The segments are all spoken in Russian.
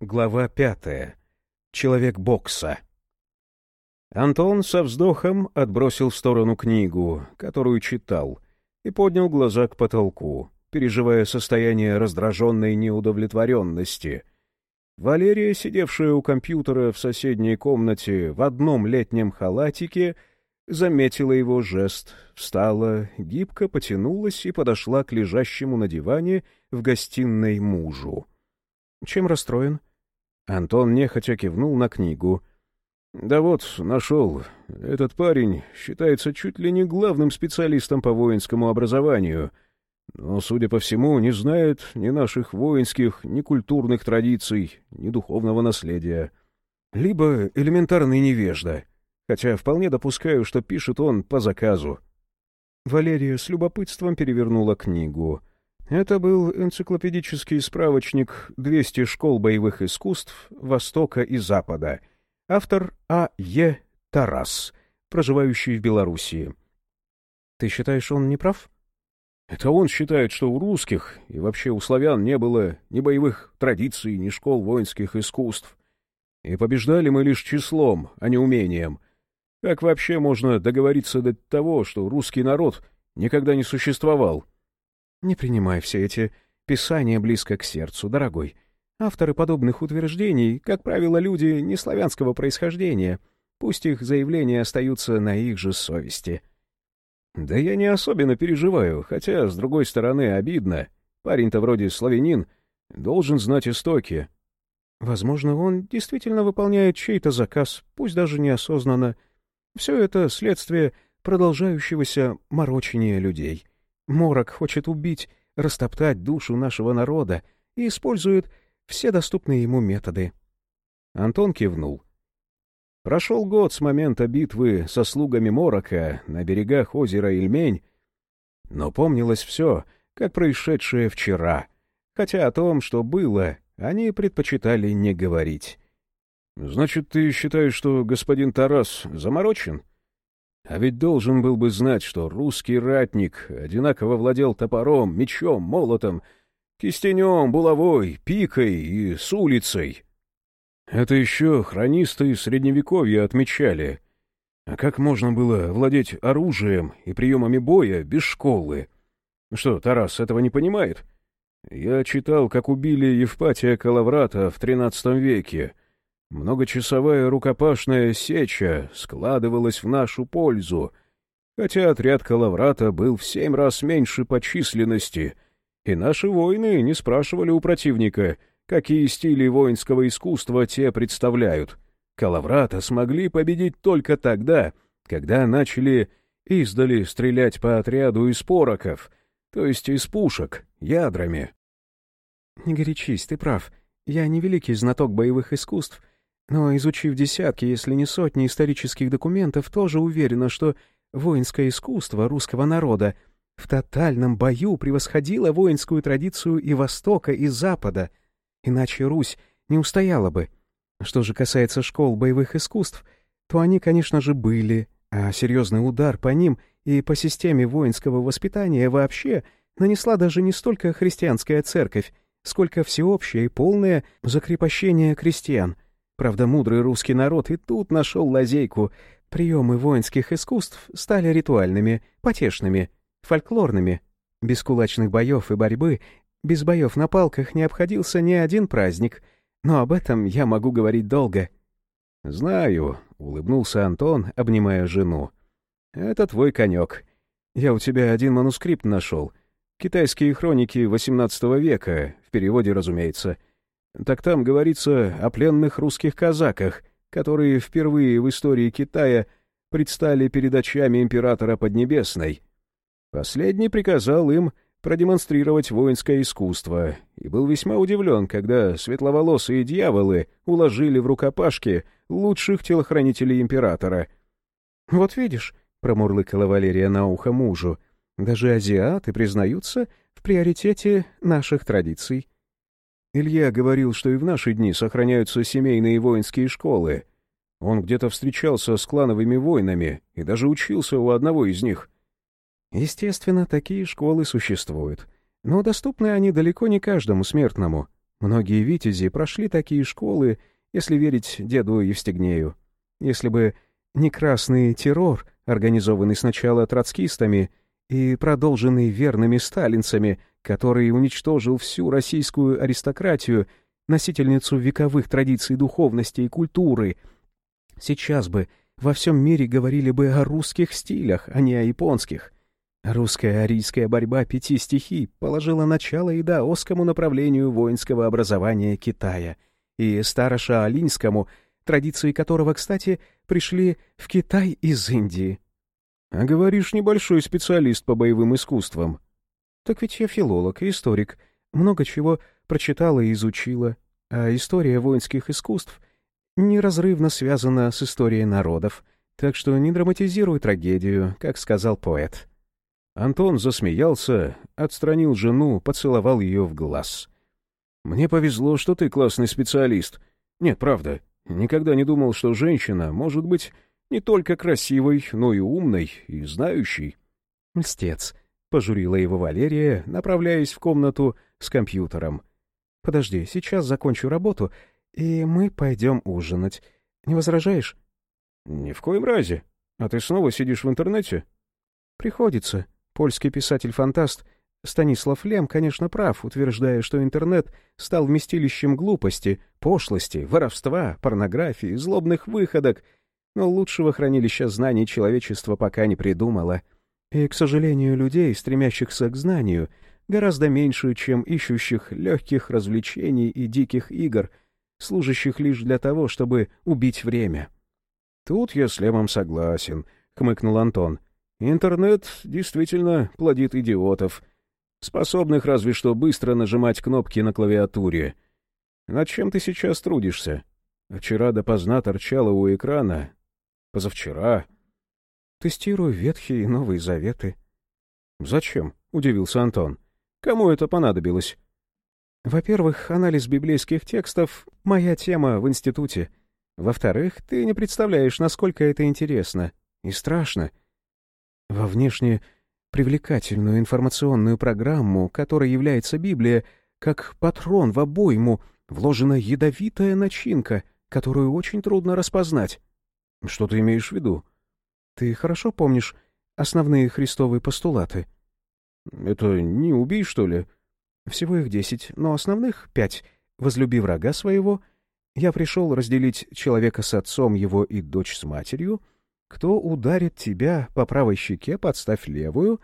Глава пятая. Человек бокса. Антон со вздохом отбросил в сторону книгу, которую читал, и поднял глаза к потолку, переживая состояние раздраженной неудовлетворенности. Валерия, сидевшая у компьютера в соседней комнате в одном летнем халатике, заметила его жест, встала, гибко потянулась и подошла к лежащему на диване в гостиной мужу. «Чем расстроен?» Антон нехотя кивнул на книгу. «Да вот, нашел. Этот парень считается чуть ли не главным специалистом по воинскому образованию, но, судя по всему, не знает ни наших воинских, ни культурных традиций, ни духовного наследия. Либо элементарный невежда, хотя вполне допускаю, что пишет он по заказу». Валерия с любопытством перевернула книгу — это был энциклопедический справочник «200 школ боевых искусств Востока и Запада». Автор А. Е. Тарас, проживающий в Белоруссии. Ты считаешь, он не прав? Это он считает, что у русских и вообще у славян не было ни боевых традиций, ни школ воинских искусств. И побеждали мы лишь числом, а не умением. Как вообще можно договориться до того, что русский народ никогда не существовал? Не принимай все эти писания близко к сердцу, дорогой. Авторы подобных утверждений, как правило, люди неславянского происхождения. Пусть их заявления остаются на их же совести. Да я не особенно переживаю, хотя, с другой стороны, обидно. Парень-то вроде славянин, должен знать истоки. Возможно, он действительно выполняет чей-то заказ, пусть даже неосознанно. Все это следствие продолжающегося морочения людей. Морок хочет убить, растоптать душу нашего народа и использует все доступные ему методы. Антон кивнул. Прошел год с момента битвы со слугами Морока на берегах озера Ильмень, но помнилось все, как происшедшее вчера, хотя о том, что было, они предпочитали не говорить. — Значит, ты считаешь, что господин Тарас заморочен? А ведь должен был бы знать, что русский ратник одинаково владел топором, мечом, молотом, кистенем, булавой, пикой и с улицей. Это еще хронисты Средневековья отмечали. А как можно было владеть оружием и приемами боя без школы? Что, Тарас этого не понимает? Я читал, как убили Евпатия Калаврата в XIII веке, Многочасовая рукопашная сеча складывалась в нашу пользу, хотя отряд Калаврата был в семь раз меньше по численности, и наши воины не спрашивали у противника, какие стили воинского искусства те представляют. Калаврата смогли победить только тогда, когда начали издали стрелять по отряду из пороков, то есть из пушек, ядрами. — Не горячись, ты прав. Я не великий знаток боевых искусств, но, изучив десятки, если не сотни исторических документов, тоже уверена, что воинское искусство русского народа в тотальном бою превосходило воинскую традицию и Востока, и Запада. Иначе Русь не устояла бы. Что же касается школ боевых искусств, то они, конечно же, были, а серьезный удар по ним и по системе воинского воспитания вообще нанесла даже не столько христианская церковь, сколько всеобщее и полное закрепощение крестьян — Правда, мудрый русский народ и тут нашел лазейку. Приемы воинских искусств стали ритуальными, потешными, фольклорными. Без кулачных боев и борьбы, без боев на палках не обходился ни один праздник. Но об этом я могу говорить долго. «Знаю», — улыбнулся Антон, обнимая жену. «Это твой конек. Я у тебя один манускрипт нашел. Китайские хроники XVIII века, в переводе, разумеется». Так там говорится о пленных русских казаках, которые впервые в истории Китая предстали перед очами императора Поднебесной. Последний приказал им продемонстрировать воинское искусство и был весьма удивлен, когда светловолосые дьяволы уложили в рукопашки лучших телохранителей императора. «Вот видишь», — промурлыкала Валерия на ухо мужу, — «даже азиаты признаются в приоритете наших традиций». Илья говорил, что и в наши дни сохраняются семейные воинские школы. Он где-то встречался с клановыми войнами и даже учился у одного из них. Естественно, такие школы существуют. Но доступны они далеко не каждому смертному. Многие витязи прошли такие школы, если верить деду Евстигнею. Если бы не красный террор, организованный сначала троцкистами и продолженный верными сталинцами, который уничтожил всю российскую аристократию, носительницу вековых традиций духовности и культуры, сейчас бы во всем мире говорили бы о русских стилях, а не о японских. Русская арийская борьба пяти стихий положила начало и даосскому направлению воинского образования Китая и старошаолиньскому, традиции которого, кстати, пришли в Китай из Индии. А говоришь, небольшой специалист по боевым искусствам. Так ведь я филолог и историк, много чего прочитала и изучила, а история воинских искусств неразрывно связана с историей народов, так что не драматизируй трагедию, как сказал поэт. Антон засмеялся, отстранил жену, поцеловал ее в глаз. «Мне повезло, что ты классный специалист. Нет, правда, никогда не думал, что женщина может быть не только красивой, но и умной и знающей». «Льстец», — пожурила его Валерия, направляясь в комнату с компьютером. «Подожди, сейчас закончу работу, и мы пойдем ужинать. Не возражаешь?» «Ни в коем разе. А ты снова сидишь в интернете?» «Приходится», Польский писатель-фантаст Станислав Лем, конечно, прав, утверждая, что интернет стал вместилищем глупости, пошлости, воровства, порнографии, злобных выходок, но лучшего хранилища знаний человечество пока не придумало. И, к сожалению, людей, стремящихся к знанию, гораздо меньше, чем ищущих легких развлечений и диких игр, служащих лишь для того, чтобы убить время. «Тут я с Лемом согласен», — хмыкнул Антон. — Интернет действительно плодит идиотов, способных разве что быстро нажимать кнопки на клавиатуре. Над чем ты сейчас трудишься? Вчера допоздна торчала у экрана. Позавчера. Тестирую ветхие и новые заветы. Зачем? — удивился Антон. Кому это понадобилось? Во-первых, анализ библейских текстов — моя тема в институте. Во-вторых, ты не представляешь, насколько это интересно и страшно — во внешне привлекательную информационную программу, которой является Библия, как патрон в обойму, вложена ядовитая начинка, которую очень трудно распознать. Что ты имеешь в виду? Ты хорошо помнишь основные христовые постулаты? Это не убей, что ли? Всего их десять, но основных пять. Возлюби врага своего. Я пришел разделить человека с отцом его и дочь с матерью — кто ударит тебя по правой щеке, подставь левую.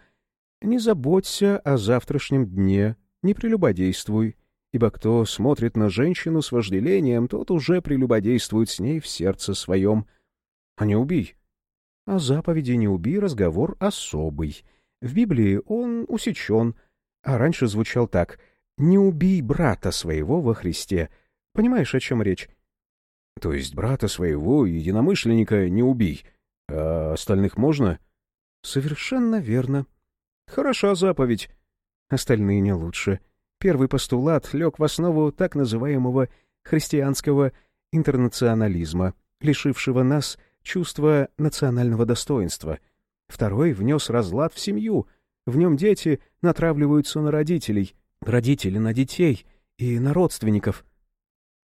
Не заботься о завтрашнем дне, не прелюбодействуй, ибо кто смотрит на женщину с вожделением, тот уже прелюбодействует с ней в сердце своем. А не убий. О заповеди «не убий» разговор особый. В Библии он усечен, а раньше звучал так «не убий брата своего во Христе». Понимаешь, о чем речь? То есть брата своего, единомышленника, не убий — а остальных можно? Совершенно верно. Хороша заповедь. Остальные не лучше. Первый постулат лег в основу так называемого христианского интернационализма, лишившего нас чувства национального достоинства. Второй внес разлад в семью. В нем дети натравливаются на родителей, родители на детей и на родственников.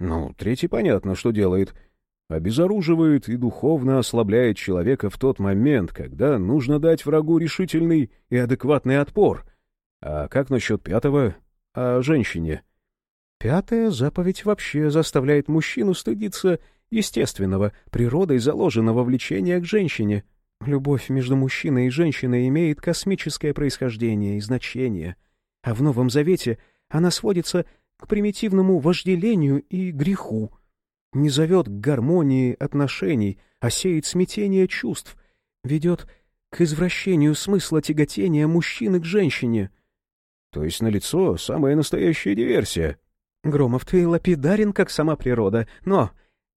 Ну, третий понятно, что делает — обезоруживает и духовно ослабляет человека в тот момент, когда нужно дать врагу решительный и адекватный отпор. А как насчет пятого? О женщине? Пятая заповедь вообще заставляет мужчину стыдиться естественного, природой заложенного влечения к женщине. Любовь между мужчиной и женщиной имеет космическое происхождение и значение, а в Новом Завете она сводится к примитивному вожделению и греху — не зовет к гармонии отношений, а сеет смятение чувств, ведет к извращению смысла тяготения мужчины к женщине. То есть налицо самая настоящая диверсия. Громов, ты лапидарен, как сама природа, но...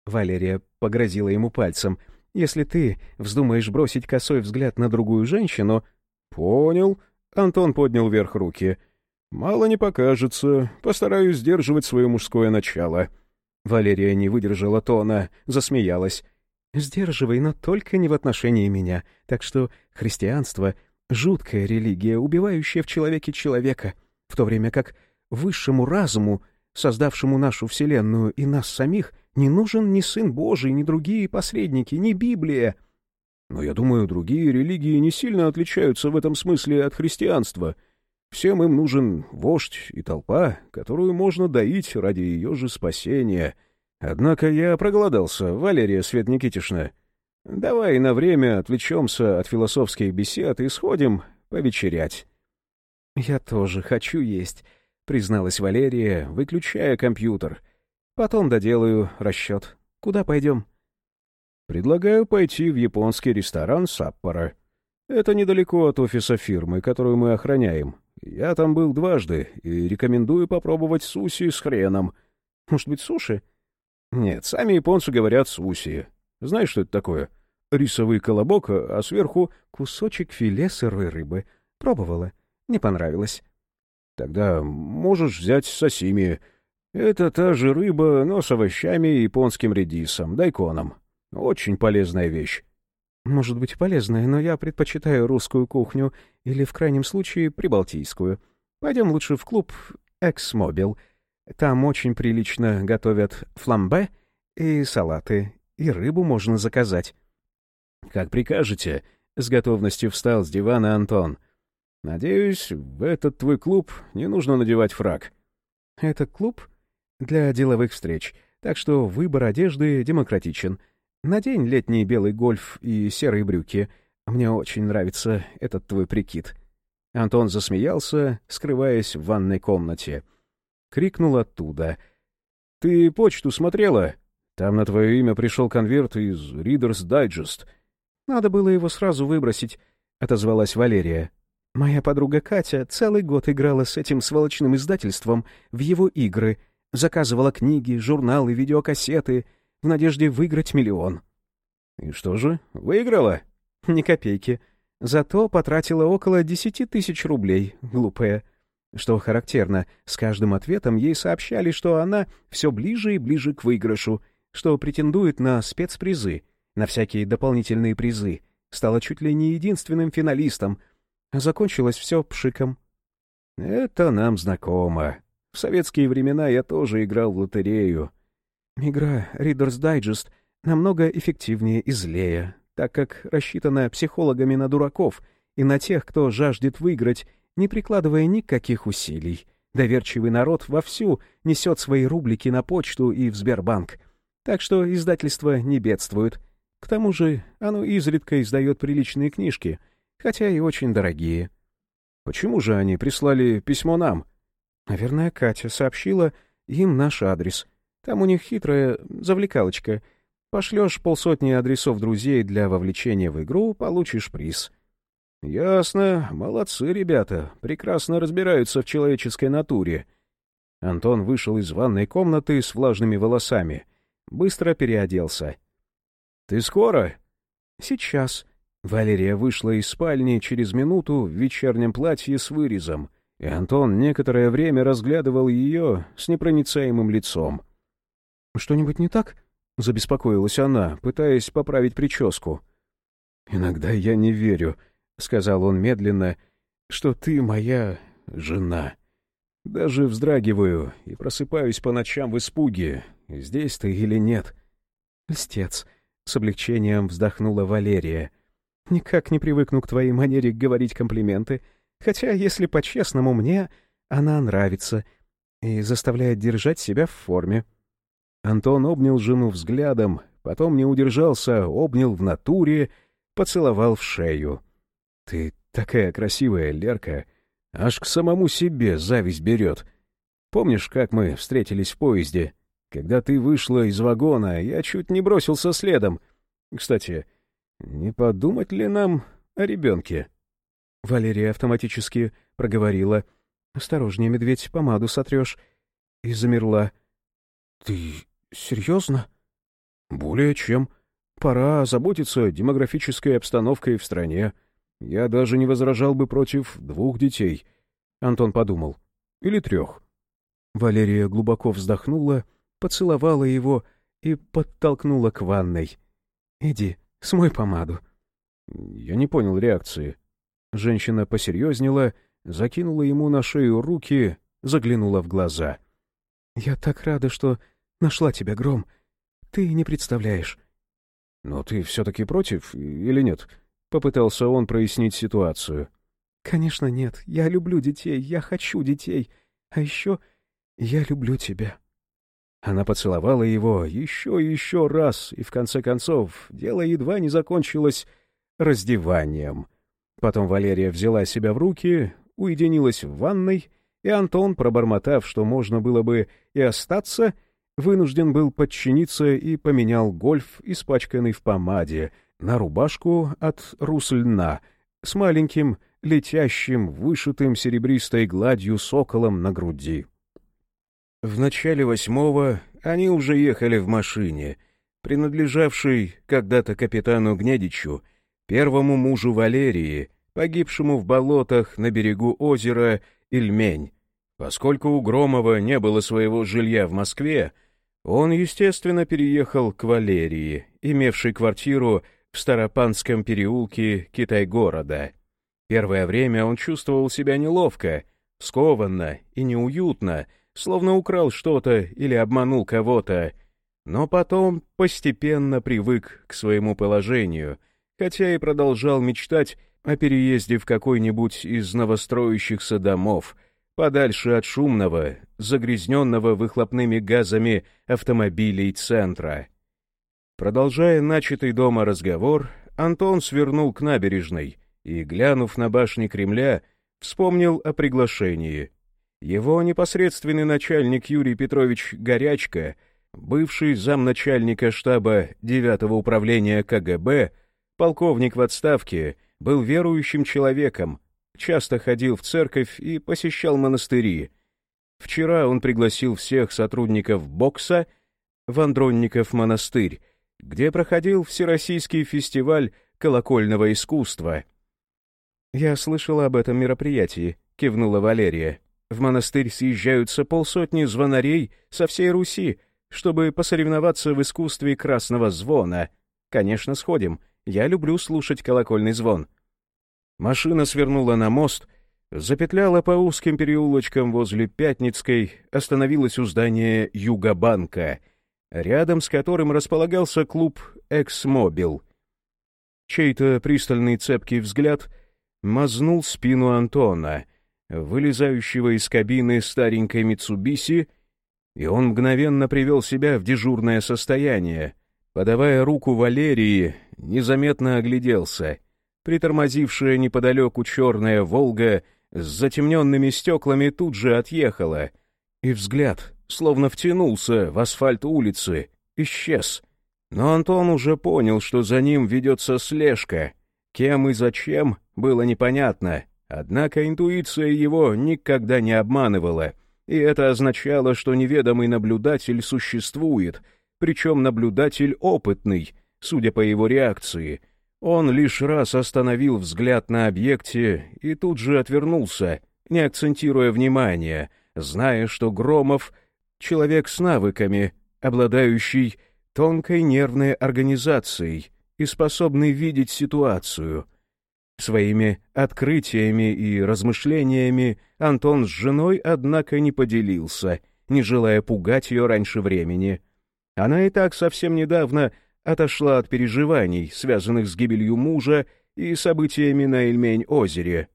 Валерия погрозила ему пальцем. Если ты вздумаешь бросить косой взгляд на другую женщину... Понял. Антон поднял вверх руки. Мало не покажется. Постараюсь сдерживать свое мужское начало. Валерия не выдержала тона, засмеялась. «Сдерживай, но только не в отношении меня. Так что христианство — жуткая религия, убивающая в человеке человека, в то время как высшему разуму создавшему нашу Вселенную и нас самих, не нужен ни Сын Божий, ни другие посредники, ни Библия. Но я думаю, другие религии не сильно отличаются в этом смысле от христианства. Всем им нужен вождь и толпа, которую можно доить ради ее же спасения. Однако я проголодался, Валерия Свет Никитишна. Давай на время отвлечемся от философских бесед и сходим повечерять. — Я тоже хочу есть, — призналась Валерия, выключая компьютер. — Потом доделаю расчет. Куда пойдем? — Предлагаю пойти в японский ресторан Саппора. Это недалеко от офиса фирмы, которую мы охраняем. Я там был дважды и рекомендую попробовать суси с хреном. Может быть, суши? Нет, сами японцы говорят суси. Знаешь, что это такое? Рисовый колобок, а сверху кусочек филе сырой рыбы. Пробовала. Не понравилось. Тогда можешь взять сосими. Это та же рыба, но с овощами и японским редисом, дайконом. Очень полезная вещь. Может быть, полезная, но я предпочитаю русскую кухню или, в крайнем случае, прибалтийскую. Пойдем лучше в клуб «Эксмобил». Там очень прилично готовят фламбе и салаты, и рыбу можно заказать. «Как прикажете», — с готовностью встал с дивана Антон. «Надеюсь, в этот твой клуб не нужно надевать фраг». «Это клуб для деловых встреч, так что выбор одежды демократичен. Надень летний белый гольф и серые брюки. Мне очень нравится этот твой прикид». Антон засмеялся, скрываясь в ванной комнате. Крикнул оттуда. «Ты почту смотрела? Там на твое имя пришел конверт из Reader's Digest». «Надо было его сразу выбросить», — отозвалась Валерия. «Моя подруга Катя целый год играла с этим сволочным издательством в его игры, заказывала книги, журналы, видеокассеты в надежде выиграть миллион». «И что же, выиграла?» «Ни копейки. Зато потратила около десяти тысяч рублей, глупая». Что характерно, с каждым ответом ей сообщали, что она все ближе и ближе к выигрышу, что претендует на спецпризы — на всякие дополнительные призы, стала чуть ли не единственным финалистом, закончилось все пшиком. Это нам знакомо. В советские времена я тоже играл в лотерею. Игра Reader's Digest намного эффективнее и злее, так как рассчитана психологами на дураков и на тех, кто жаждет выиграть, не прикладывая никаких усилий. Доверчивый народ вовсю несет свои рублики на почту и в Сбербанк. Так что издательства не бедствуют — к тому же оно изредка издает приличные книжки, хотя и очень дорогие. Почему же они прислали письмо нам? Наверное, Катя сообщила им наш адрес. Там у них хитрая завлекалочка. Пошлешь полсотни адресов друзей для вовлечения в игру, получишь приз. Ясно. Молодцы ребята. Прекрасно разбираются в человеческой натуре. Антон вышел из ванной комнаты с влажными волосами. Быстро переоделся. «Ты скоро?» «Сейчас». Валерия вышла из спальни через минуту в вечернем платье с вырезом, и Антон некоторое время разглядывал ее с непроницаемым лицом. «Что-нибудь не так?» — забеспокоилась она, пытаясь поправить прическу. «Иногда я не верю», — сказал он медленно, — «что ты моя жена. Даже вздрагиваю и просыпаюсь по ночам в испуге, здесь ты или нет». «Льстец», с облегчением вздохнула Валерия. «Никак не привыкну к твоей манере говорить комплименты, хотя, если по-честному, мне она нравится и заставляет держать себя в форме». Антон обнял жену взглядом, потом не удержался, обнял в натуре, поцеловал в шею. «Ты такая красивая, Лерка, аж к самому себе зависть берет. Помнишь, как мы встретились в поезде?» Когда ты вышла из вагона, я чуть не бросился следом. Кстати, не подумать ли нам о ребенке?» Валерия автоматически проговорила. «Осторожнее, медведь, помаду сотрешь». И замерла. «Ты серьезно?» «Более чем. Пора озаботиться демографической обстановкой в стране. Я даже не возражал бы против двух детей». Антон подумал. «Или трех». Валерия глубоко вздохнула поцеловала его и подтолкнула к ванной. «Иди, смой помаду». Я не понял реакции. Женщина посерьезнела, закинула ему на шею руки, заглянула в глаза. «Я так рада, что нашла тебя, Гром. Ты не представляешь». «Но ты все-таки против или нет?» — попытался он прояснить ситуацию. «Конечно нет. Я люблю детей, я хочу детей. А еще я люблю тебя». Она поцеловала его еще и еще раз, и в конце концов дело едва не закончилось раздеванием. Потом Валерия взяла себя в руки, уединилась в ванной, и Антон, пробормотав, что можно было бы и остаться, вынужден был подчиниться и поменял гольф, испачканный в помаде, на рубашку от русльна с маленьким, летящим, вышитым серебристой гладью соколом на груди. В начале восьмого они уже ехали в машине, принадлежавшей когда-то капитану Гнедичу, первому мужу Валерии, погибшему в болотах на берегу озера Ильмень. Поскольку у Громова не было своего жилья в Москве, он, естественно, переехал к Валерии, имевшей квартиру в Старопанском переулке Китай-города. Первое время он чувствовал себя неловко, скованно и неуютно, словно украл что-то или обманул кого-то, но потом постепенно привык к своему положению, хотя и продолжал мечтать о переезде в какой-нибудь из новостроящихся домов, подальше от шумного, загрязненного выхлопными газами автомобилей центра. Продолжая начатый дома разговор, Антон свернул к набережной и, глянув на башни Кремля, вспомнил о приглашении — его непосредственный начальник Юрий Петрович Горячка, бывший замначальника штаба 9-го управления КГБ, полковник в отставке, был верующим человеком, часто ходил в церковь и посещал монастыри. Вчера он пригласил всех сотрудников бокса в Андронников монастырь, где проходил Всероссийский фестиваль колокольного искусства. «Я слышала об этом мероприятии», — кивнула Валерия. В монастырь съезжаются полсотни звонарей со всей Руси, чтобы посоревноваться в искусстве красного звона. Конечно, сходим. Я люблю слушать колокольный звон. Машина свернула на мост, запетляла по узким переулочкам возле Пятницкой, остановилась у здания Югобанка, рядом с которым располагался клуб «Эксмобил». Чей-то пристальный цепкий взгляд мазнул спину Антона — вылезающего из кабины старенькой Митсубиси, и он мгновенно привел себя в дежурное состояние. Подавая руку Валерии, незаметно огляделся. Притормозившая неподалеку черная «Волга» с затемненными стеклами тут же отъехала, и взгляд, словно втянулся в асфальт улицы, исчез. Но Антон уже понял, что за ним ведется слежка. Кем и зачем, было непонятно. Однако интуиция его никогда не обманывала, и это означало, что неведомый наблюдатель существует, причем наблюдатель опытный, судя по его реакции. Он лишь раз остановил взгляд на объекте и тут же отвернулся, не акцентируя внимания, зная, что Громов — человек с навыками, обладающий тонкой нервной организацией и способный видеть ситуацию — Своими открытиями и размышлениями Антон с женой, однако, не поделился, не желая пугать ее раньше времени. Она и так совсем недавно отошла от переживаний, связанных с гибелью мужа и событиями на Эльмень-озере.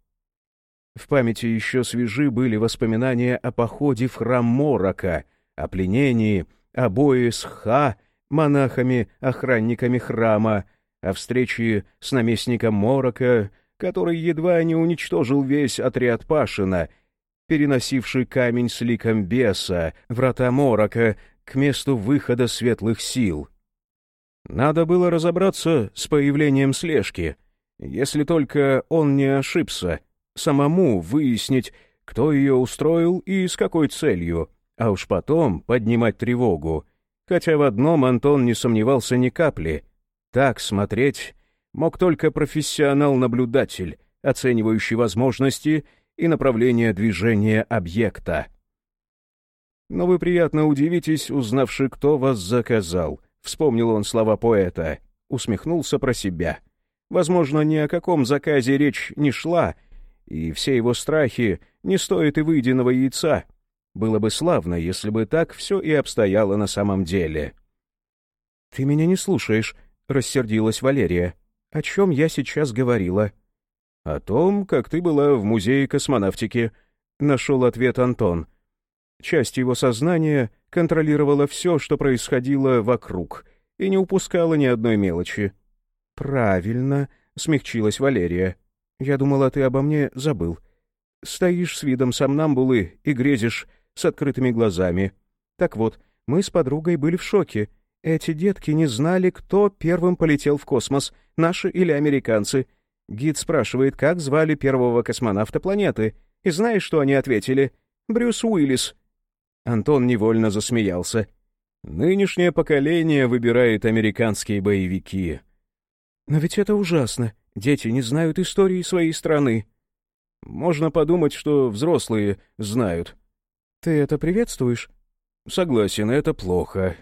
В памяти еще свежи были воспоминания о походе в храм Морока, о пленении, о бое с Ха, монахами-охранниками храма, о встрече с наместником Морока, который едва не уничтожил весь отряд Пашина, переносивший камень с ликом беса, врата Морока, к месту выхода светлых сил. Надо было разобраться с появлением слежки, если только он не ошибся, самому выяснить, кто ее устроил и с какой целью, а уж потом поднимать тревогу, хотя в одном Антон не сомневался ни капли — так смотреть мог только профессионал-наблюдатель, оценивающий возможности и направление движения объекта. «Но вы приятно удивитесь, узнавши, кто вас заказал», — вспомнил он слова поэта, усмехнулся про себя. Возможно, ни о каком заказе речь не шла, и все его страхи не стоят и выеденного яйца. Было бы славно, если бы так все и обстояло на самом деле. «Ты меня не слушаешь», — рассердилась Валерия. «О чем я сейчас говорила?» «О том, как ты была в музее космонавтики», — нашел ответ Антон. Часть его сознания контролировала все, что происходило вокруг, и не упускала ни одной мелочи. «Правильно», — смягчилась Валерия. «Я думала, ты обо мне забыл. Стоишь с видом сомнамбулы и грезишь с открытыми глазами. Так вот, мы с подругой были в шоке. Эти детки не знали, кто первым полетел в космос, наши или американцы. Гид спрашивает, как звали первого космонавта планеты. И знаешь, что они ответили? Брюс Уиллис. Антон невольно засмеялся. «Нынешнее поколение выбирает американские боевики». «Но ведь это ужасно. Дети не знают истории своей страны». «Можно подумать, что взрослые знают». «Ты это приветствуешь?» «Согласен, это плохо.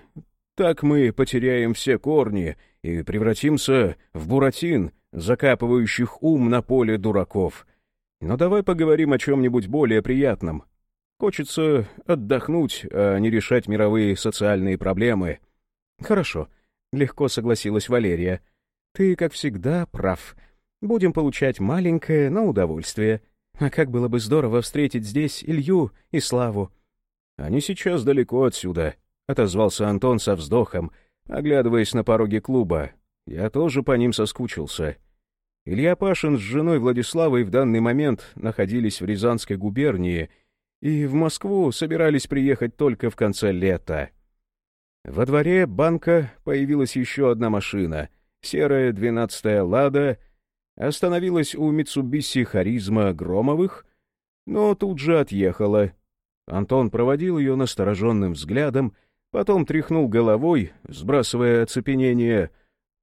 Так мы потеряем все корни и превратимся в буратин, закапывающих ум на поле дураков. Но давай поговорим о чем-нибудь более приятном. Хочется отдохнуть, а не решать мировые социальные проблемы. Хорошо, легко согласилась Валерия. Ты, как всегда, прав. Будем получать маленькое, но удовольствие. А как было бы здорово встретить здесь Илью и Славу. Они сейчас далеко отсюда, отозвался Антон со вздохом, оглядываясь на пороге клуба. Я тоже по ним соскучился. Илья Пашин с женой Владиславой в данный момент находились в Рязанской губернии — и в Москву собирались приехать только в конце лета. Во дворе банка появилась еще одна машина, серая двенадцатая «Лада», остановилась у Митсубиси «Харизма» Громовых, но тут же отъехала. Антон проводил ее настороженным взглядом, потом тряхнул головой, сбрасывая оцепенение.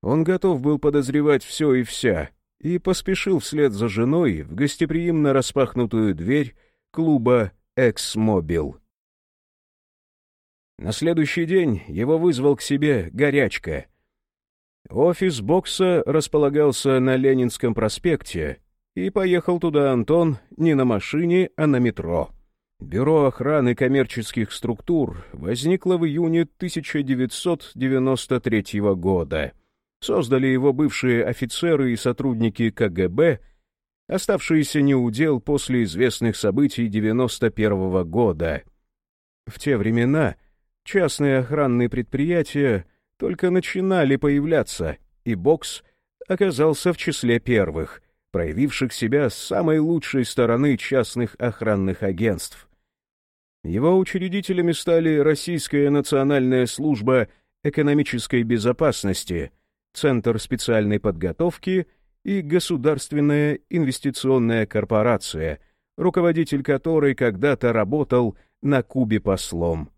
Он готов был подозревать все и вся, и поспешил вслед за женой в гостеприимно распахнутую дверь клуба Эксмобил. На следующий день его вызвал к себе горячка. Офис бокса располагался на Ленинском проспекте, и поехал туда Антон не на машине, а на метро. Бюро охраны коммерческих структур возникло в июне 1993 года. Создали его бывшие офицеры и сотрудники КГБ — оставшиеся неудел после известных событий 91 -го года. В те времена частные охранные предприятия только начинали появляться, и бокс оказался в числе первых, проявивших себя с самой лучшей стороны частных охранных агентств. Его учредителями стали Российская национальная служба экономической безопасности, Центр специальной подготовки и Государственная инвестиционная корпорация, руководитель которой когда-то работал на Кубе послом.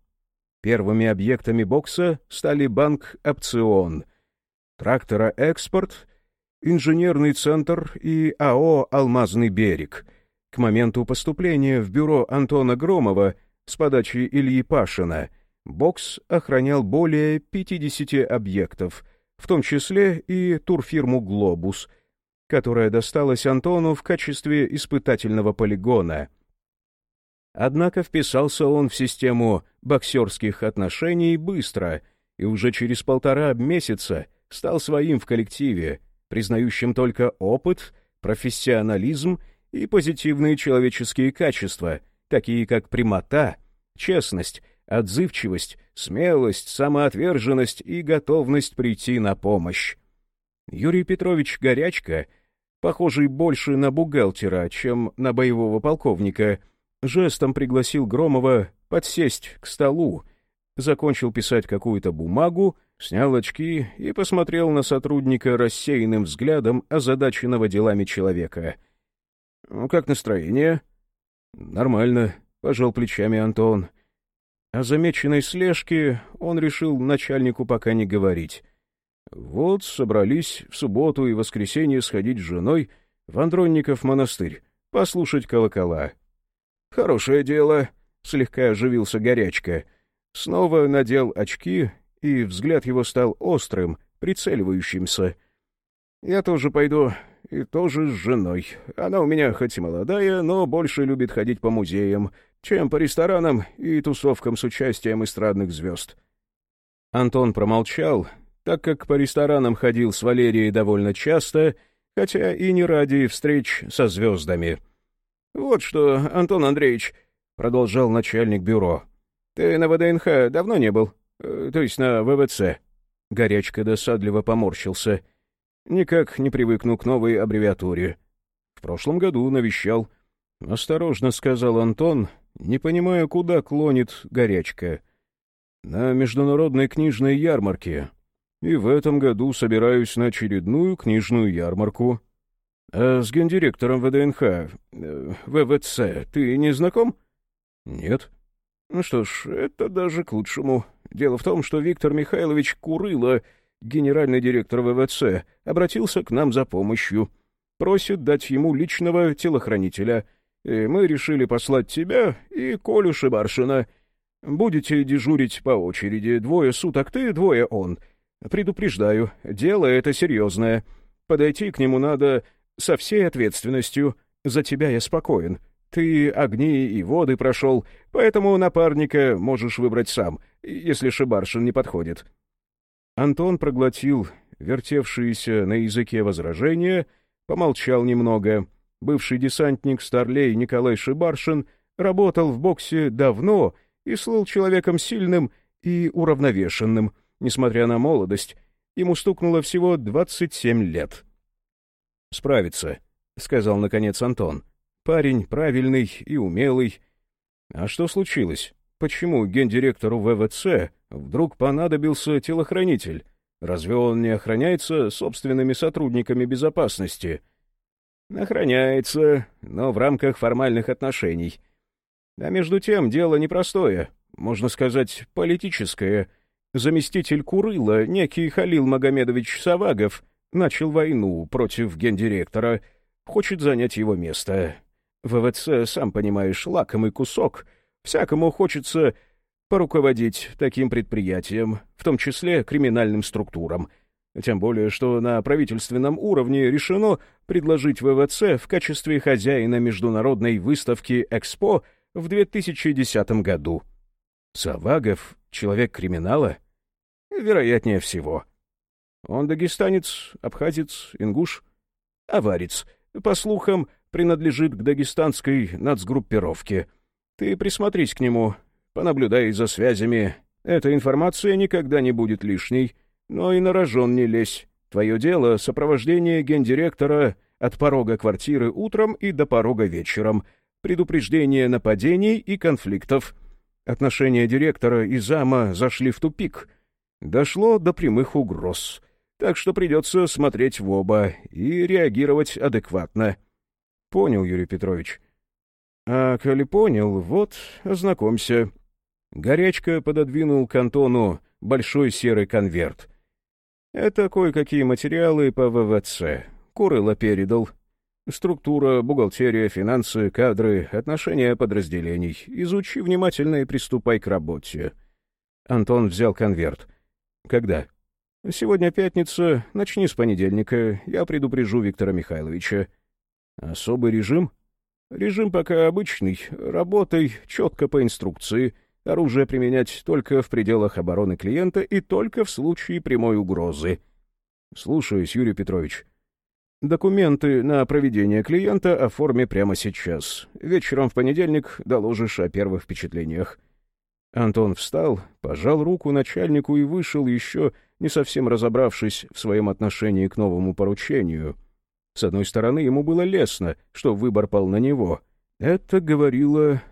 Первыми объектами бокса стали банк «Опцион», трактора «Экспорт», инженерный центр и АО «Алмазный берег». К моменту поступления в бюро Антона Громова с подачи Ильи Пашина бокс охранял более 50 объектов, в том числе и турфирму «Глобус», которая досталась Антону в качестве испытательного полигона. Однако вписался он в систему боксерских отношений быстро и уже через полтора месяца стал своим в коллективе, признающим только опыт, профессионализм и позитивные человеческие качества, такие как прямота, честность, отзывчивость, смелость, самоотверженность и готовность прийти на помощь. Юрий Петрович Горячка — похожий больше на бухгалтера, чем на боевого полковника, жестом пригласил Громова подсесть к столу, закончил писать какую-то бумагу, снял очки и посмотрел на сотрудника рассеянным взглядом озадаченного делами человека. «Ну, «Как настроение?» «Нормально», — пожал плечами Антон. О замеченной слежке он решил начальнику пока не говорить. Вот собрались в субботу и воскресенье сходить с женой в Андронников монастырь, послушать колокола. «Хорошее дело», — слегка оживился горячка. Снова надел очки, и взгляд его стал острым, прицеливающимся. «Я тоже пойду, и тоже с женой. Она у меня хоть и молодая, но больше любит ходить по музеям, чем по ресторанам и тусовкам с участием эстрадных звезд». Антон промолчал, так как по ресторанам ходил с Валерией довольно часто, хотя и не ради встреч со звездами. «Вот что, Антон Андреевич», — продолжал начальник бюро, — «ты на ВДНХ давно не был? Э, то есть на ВВЦ?» Горячка досадливо поморщился. Никак не привыкну к новой аббревиатуре. В прошлом году навещал. Осторожно, — сказал Антон, не понимая, куда клонит горячка. На международной книжной ярмарке. И в этом году собираюсь на очередную книжную ярмарку. А с гендиректором ВДНХ, э, ВВЦ, ты не знаком? Нет. Ну что ж, это даже к лучшему. Дело в том, что Виктор Михайлович Курыло, генеральный директор ВВЦ, обратился к нам за помощью. Просит дать ему личного телохранителя. И мы решили послать тебя и Колю Шибаршина. Будете дежурить по очереди. Двое суток ты, двое он. Предупреждаю, дело это серьезное. Подойти к нему надо со всей ответственностью. За тебя я спокоен. Ты огни и воды прошел, поэтому напарника можешь выбрать сам, если Шибаршин не подходит». Антон проглотил вертевшиеся на языке возражения, помолчал немного. Бывший десантник Старлей Николай Шибаршин работал в боксе давно и слыл человеком сильным и уравновешенным, несмотря на молодость. Ему стукнуло всего 27 лет. «Справится», — сказал наконец Антон. Парень правильный и умелый. А что случилось? Почему гендиректору ВВЦ вдруг понадобился телохранитель? Разве он не охраняется собственными сотрудниками безопасности? Охраняется, но в рамках формальных отношений. А между тем дело непростое, можно сказать, политическое. Заместитель Курыла, некий Халил Магомедович Савагов, начал войну против гендиректора, хочет занять его место. ВВЦ, сам понимаешь, лакомый кусок. Всякому хочется поруководить таким предприятием, в том числе криминальным структурам. Тем более, что на правительственном уровне решено предложить ВВЦ в качестве хозяина международной выставки «Экспо» в 2010 году. Савагов — человек криминала? Вероятнее всего. Он дагестанец, абхазец, ингуш, аварец. По слухам, принадлежит к дагестанской нацгруппировке. Ты присмотрись к нему, понаблюдай за связями. Эта информация никогда не будет лишней, но и на рожон не лезь. Твое дело — сопровождение гендиректора от порога квартиры утром и до порога вечером, предупреждение нападений и конфликтов. Отношения директора и зама зашли в тупик. Дошло до прямых угроз. Так что придется смотреть в оба и реагировать адекватно. — Понял, Юрий Петрович. — А коли понял, вот, ознакомься. Горячка пододвинул к Антону большой серый конверт. Это кое-какие материалы по ВВЦ. Курыло передал. Структура, бухгалтерия, финансы, кадры, отношения подразделений. Изучи внимательно и приступай к работе. Антон взял конверт. Когда? Сегодня пятница, начни с понедельника. Я предупрежу Виктора Михайловича. Особый режим? Режим пока обычный. Работай четко по инструкции. Оружие применять только в пределах обороны клиента и только в случае прямой угрозы. Слушаюсь, Юрий Петрович. Документы на проведение клиента оформи прямо сейчас. Вечером в понедельник доложишь о первых впечатлениях. Антон встал, пожал руку начальнику и вышел, еще не совсем разобравшись в своем отношении к новому поручению — с одной стороны, ему было лестно, что выбор пал на него. Это говорило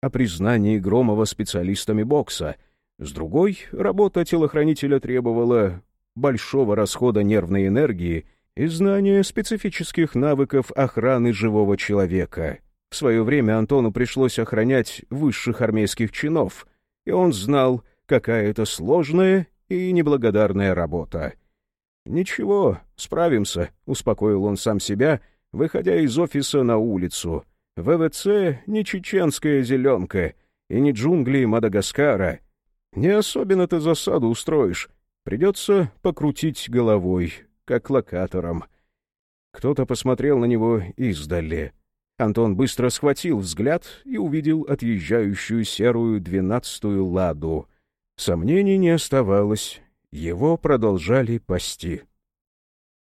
о признании Громова специалистами бокса. С другой, работа телохранителя требовала большого расхода нервной энергии и знания специфических навыков охраны живого человека. В свое время Антону пришлось охранять высших армейских чинов, и он знал, какая это сложная и неблагодарная работа. «Ничего, справимся», — успокоил он сам себя, выходя из офиса на улицу. «ВВЦ не чеченская зеленка и не джунгли Мадагаскара. Не особенно-то засаду устроишь. Придется покрутить головой, как локатором». Кто-то посмотрел на него издали. Антон быстро схватил взгляд и увидел отъезжающую серую двенадцатую ладу. Сомнений не оставалось, его продолжали пасти.